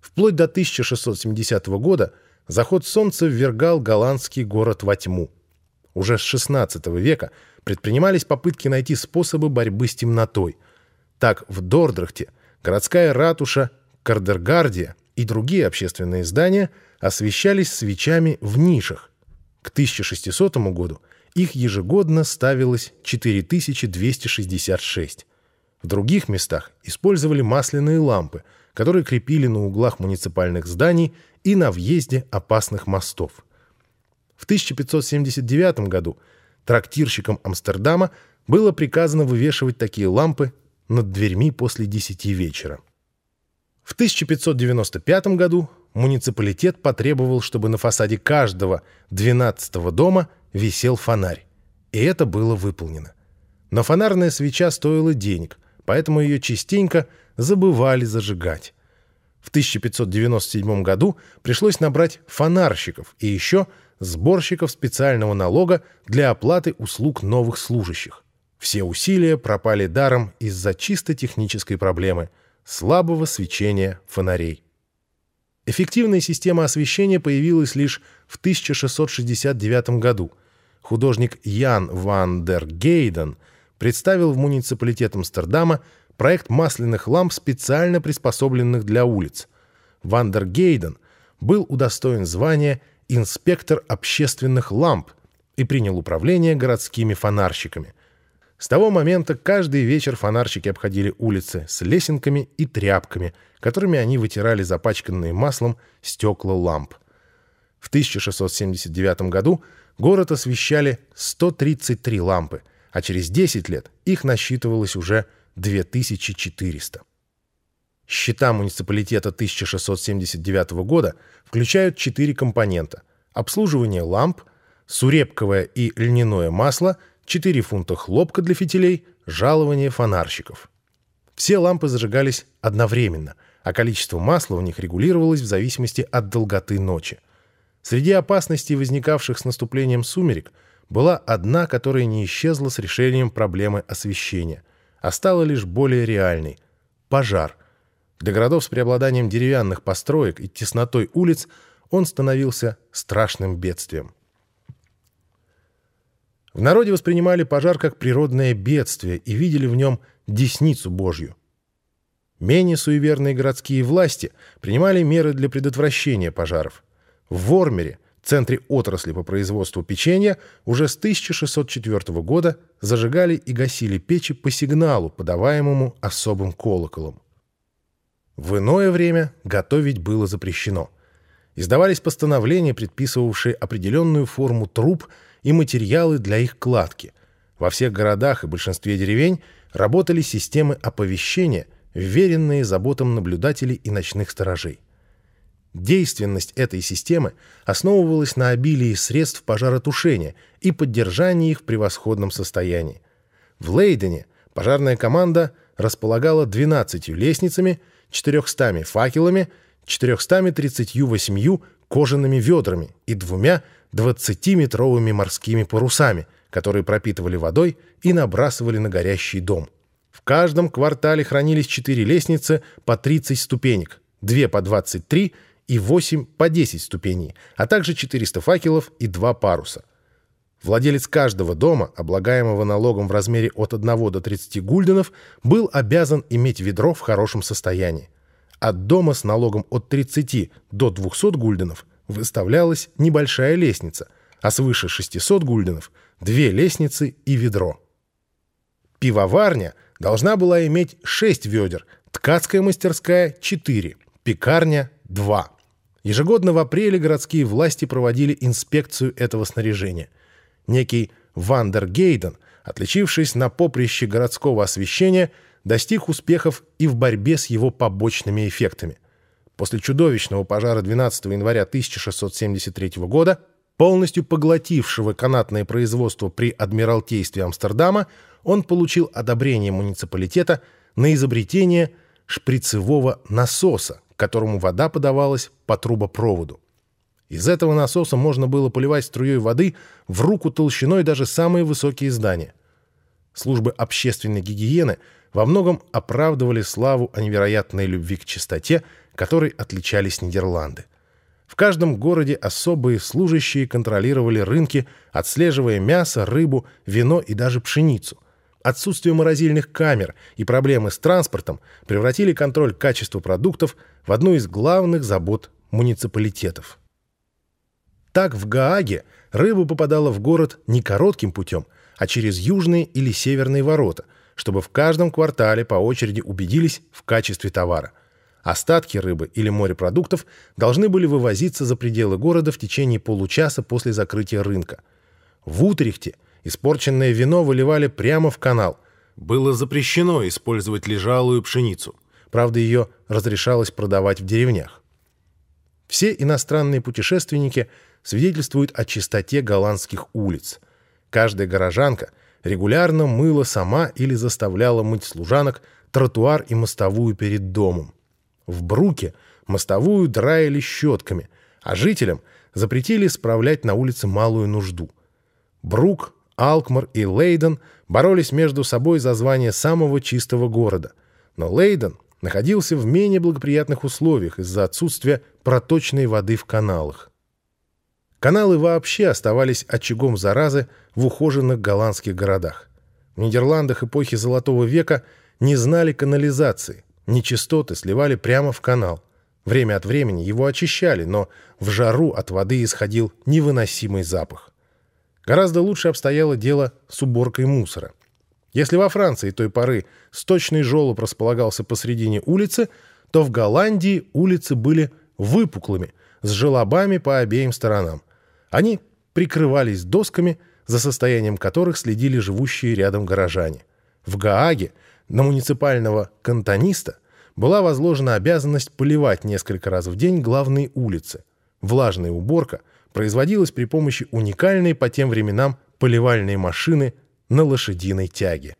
Вплоть до 1670 года заход солнца ввергал голландский город во тьму. Уже с XVI века предпринимались попытки найти способы борьбы с темнотой. Так, в Дордрахте городская ратуша, Кардергардия и другие общественные здания освещались свечами в нишах. К 1600 году их ежегодно ставилось 4266. В других местах использовали масляные лампы, которые крепили на углах муниципальных зданий и на въезде опасных мостов. В 1579 году трактирщикам Амстердама было приказано вывешивать такие лампы над дверьми после 10 вечера. В 1595 году муниципалитет потребовал, чтобы на фасаде каждого 12-го дома висел фонарь. И это было выполнено. Но фонарная свеча стоила денег, поэтому ее частенько забывали зажигать. В 1597 году пришлось набрать фонарщиков и еще сборщиков специального налога для оплаты услуг новых служащих. Все усилия пропали даром из-за чисто технической проблемы – слабого свечения фонарей. Эффективная система освещения появилась лишь в 1669 году. Художник Ян ван дер Гейден представил в муниципалитет Амстердама проект масляных ламп, специально приспособленных для улиц. Ван дер Гейден был удостоен звания «инспектор общественных ламп» и принял управление городскими фонарщиками. С того момента каждый вечер фонарщики обходили улицы с лесенками и тряпками, которыми они вытирали запачканные маслом стекла ламп. В 1679 году город освещали 133 лампы, а через 10 лет их насчитывалось уже 2400. Счета муниципалитета 1679 года включают четыре компонента – обслуживание ламп, сурепковое и льняное масло – 4 фунта хлопка для фитилей, жалование фонарщиков. Все лампы зажигались одновременно, а количество масла в них регулировалось в зависимости от долготы ночи. Среди опасностей, возникавших с наступлением сумерек, была одна, которая не исчезла с решением проблемы освещения, а стала лишь более реальной – пожар. Для городов с преобладанием деревянных построек и теснотой улиц он становился страшным бедствием. В народе воспринимали пожар как природное бедствие и видели в нем десницу Божью. Менее суеверные городские власти принимали меры для предотвращения пожаров. В Вормере, центре отрасли по производству печенья, уже с 1604 года зажигали и гасили печи по сигналу, подаваемому особым колоколом. В иное время готовить было запрещено. Издавались постановления, предписывавшие определенную форму труб – и материалы для их кладки. Во всех городах и большинстве деревень работали системы оповещения, вверенные заботам наблюдателей и ночных сторожей. Действенность этой системы основывалась на обилии средств пожаротушения и поддержании их в превосходном состоянии. В Лейдене пожарная команда располагала 12 лестницами, 400 факелами, 438 кожаными ведрами и двумя 20-метровыми морскими парусами, которые пропитывали водой и набрасывали на горящий дом. В каждом квартале хранились 4 лестницы по 30 ступенек, 2 по 23 и 8 по 10 ступеней, а также 400 факелов и 2 паруса. Владелец каждого дома, облагаемого налогом в размере от 1 до 30 гульденов, был обязан иметь ведро в хорошем состоянии. От дома с налогом от 30 до 200 гульденов выставлялась небольшая лестница, а свыше 600 гульденов – две лестницы и ведро. Пивоварня должна была иметь 6 ведер, ткацкая мастерская – 4, пекарня – 2. Ежегодно в апреле городские власти проводили инспекцию этого снаряжения. Некий Вандер Гейден, отличившись на поприще городского освещения, достиг успехов и в борьбе с его побочными эффектами – После чудовищного пожара 12 января 1673 года, полностью поглотившего канатное производство при Адмиралтействе Амстердама, он получил одобрение муниципалитета на изобретение шприцевого насоса, которому вода подавалась по трубопроводу. Из этого насоса можно было поливать струей воды в руку толщиной даже самые высокие здания. Службы общественной гигиены во многом оправдывали славу о невероятной любви к чистоте, которой отличались Нидерланды. В каждом городе особые служащие контролировали рынки, отслеживая мясо, рыбу, вино и даже пшеницу. Отсутствие морозильных камер и проблемы с транспортом превратили контроль качества продуктов в одну из главных забот муниципалитетов. Так в Гааге рыба попадала в город не коротким путем, а через южные или северные ворота, чтобы в каждом квартале по очереди убедились в качестве товара. Остатки рыбы или морепродуктов должны были вывозиться за пределы города в течение получаса после закрытия рынка. В Утрехте испорченное вино выливали прямо в канал. Было запрещено использовать лежалую пшеницу. Правда, ее разрешалось продавать в деревнях. Все иностранные путешественники свидетельствуют о чистоте голландских улиц. Каждая горожанка регулярно мыла сама или заставляла мыть служанок тротуар и мостовую перед домом. В Бруке мостовую драили щетками, а жителям запретили справлять на улице малую нужду. Брук, Алкмар и Лейден боролись между собой за звание самого чистого города. Но Лейден находился в менее благоприятных условиях из-за отсутствия проточной воды в каналах. Каналы вообще оставались очагом заразы в ухоженных голландских городах. В Нидерландах эпохи Золотого века не знали канализации, нечистоты сливали прямо в канал. Время от времени его очищали, но в жару от воды исходил невыносимый запах. Гораздо лучше обстояло дело с уборкой мусора. Если во Франции той поры сточный желоб располагался посредине улицы, то в Голландии улицы были выпуклыми, с желобами по обеим сторонам. Они прикрывались досками, за состоянием которых следили живущие рядом горожане. В Гааге на муниципального кантониста была возложена обязанность поливать несколько раз в день главные улицы. Влажная уборка производилась при помощи уникальной по тем временам поливальной машины на лошадиной тяге.